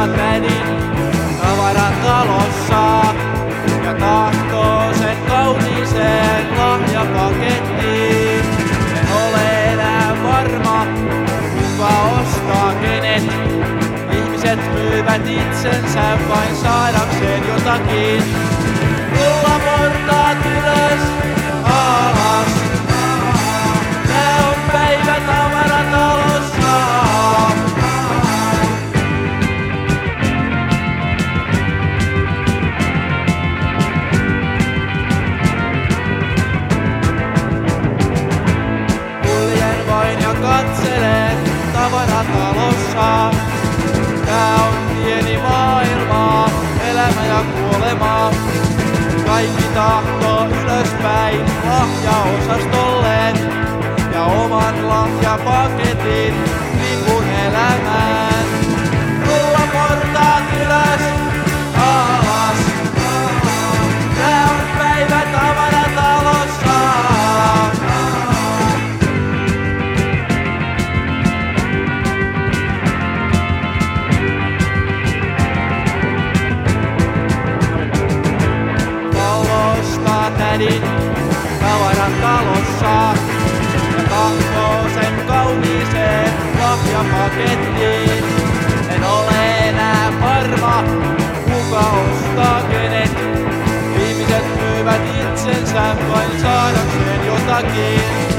satenin tavaratalossa ja tahtoo sen kauniiseen lahjapakettiin. En ole enää varma, kuka ostaa kenet. Ihmiset myyvät itsensä vain saadakseen jotakin. Tavaratalossa. Tää on pieni maailma, elämä ja kuolema. Kaikki tahtoo ylöspäin lahjaosastolle ja oman lahjapaketin lipun elämään. Tädin tavaran talossa ja katsoo sen kauniiseen lahjapakettiin. En ole enää varma, kuka ostaa kenet. Ihmiset myyvät itsensä vain saadakseen jotakin.